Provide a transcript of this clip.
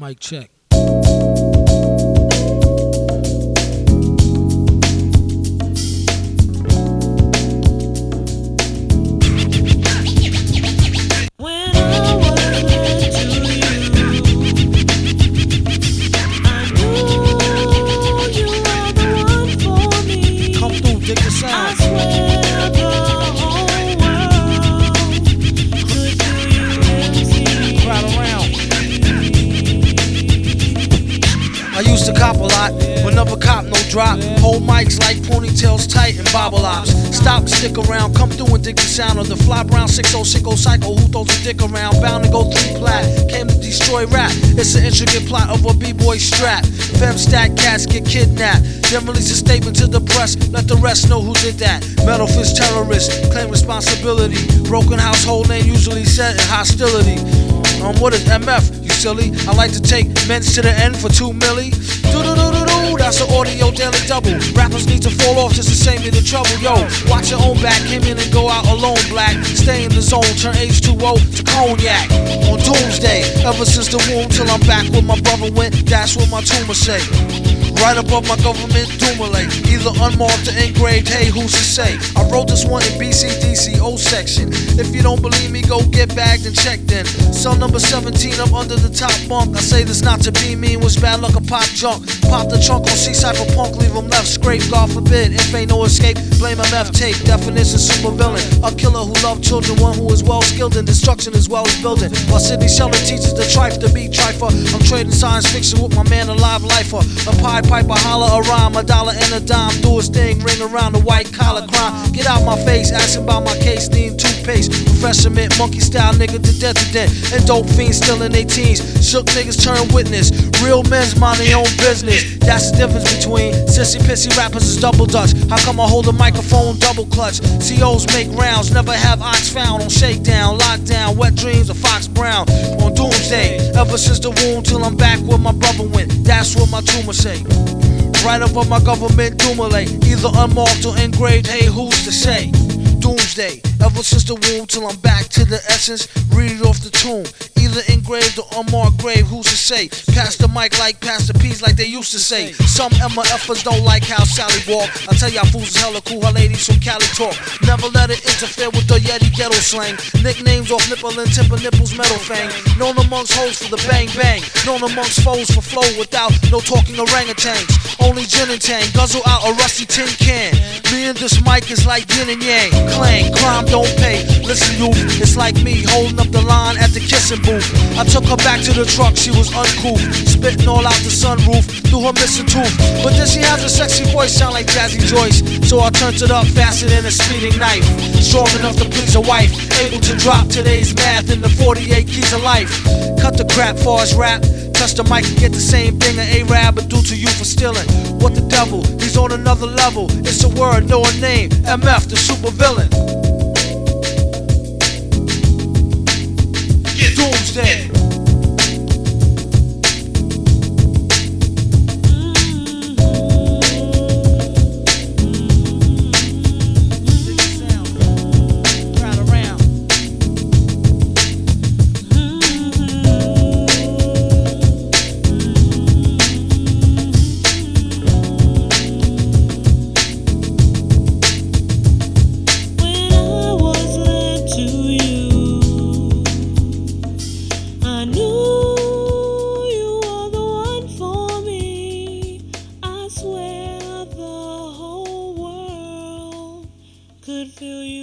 Mic check. Cop a lot, never cop no drop. Hold mics like ponytails tight and bobble ops. Stop, stick around, come through and dig the sound of the fly brown 6060 cycle who throws a dick around. Bound to go three plat, came to destroy rap. It's an intricate plot of a b-boy strap. Fem stack cats get kidnapped. Then release a statement to the press, let the rest know who did that. Metal fist terrorist, claim responsibility. Broken household name usually set in hostility. Um, what is MF? Silly. I like to take men to the end for two milli. That's an audio daily double. Rappers need to fall off just to save me the trouble. Yo, watch your own back. Came in and go out alone. Black. Stay in the zone. Turn H2O to cognac. On doomsday. Ever since the womb till I'm back where my brother went. That's what my tumor say. Right above my government Dumile, either unmarked or engraved. Hey, who's to say? I wrote this one in BCDC O section. If you don't believe me, go get bagged and checked in. Cell number 17, I'm under the top bunk. I say this not to be mean, was bad luck a pop junk. Pop the trunk on C Cypher Punk, leave him left scrape. God forbid, if ain't no escape, blame MF tape. Definition super villain. A killer who loved children, one who is well skilled in destruction as well as building. While Sidney Sheldon teaches the trife to be trifer. I'm trading science fiction with my man, a live lifer. A Pied Piper, holler a rhyme, a dollar and a dime. Do his thing, ring around the white collar crime. Get out my face, asking about my case, need toothpaste. Professor mint, monkey style nigga to death to death. And dope fiends still in their teens. Shook niggas turn witness. Real men's mind their own business. That's the difference between sissy pissy rappers is double dutch. How come I hold a microphone double clutch? COs make rounds, never have ox found on shakedown, lockdown, wet dreams of Fox Brown on doomsday. Ever since the womb till I'm back where my brother went. That's what my tumor say. Right above my government Dumile, either unmarked or engraved. Hey, who's to say? Doomsday. Ever since the womb till I'm back to the essence. Read it off the tomb. Either engraved or unmarked grave. Who's to say? Pass the mic like Pastor P's like they used to say. Some MFers don't like how Sally walk. I tell y'all fools is hella cool. Her ladies from Cali talk. Never let it interfere with the Yeti ghetto slang. Nicknames off nipple and tip of nipples metal fang. Known amongst hoes for the bang bang. Known amongst foes for flow without no talking orangutans. Only gin and tang. Guzzle out a rusty tin can. Me and this mic is like yin and yang. Clang, crime don't pay. Listen, you, it's like me holding up the line at the kissing booth. I took her back to the truck, she was uncouth. Spitting all out the sunroof through her missing tooth. But then she has a sexy voice, sound like Jazzy Joyce. So I turned it up faster than a speeding knife. Strong enough to please a wife. Able to drop today's math in the 48 keys of life. Cut the crap for his rap. Touch the mic and get the same thing an A-Rab would do to you for stealing. What the devil? He's on another level. It's a word, no a name. MF, the super villain. Doomsday. kill you.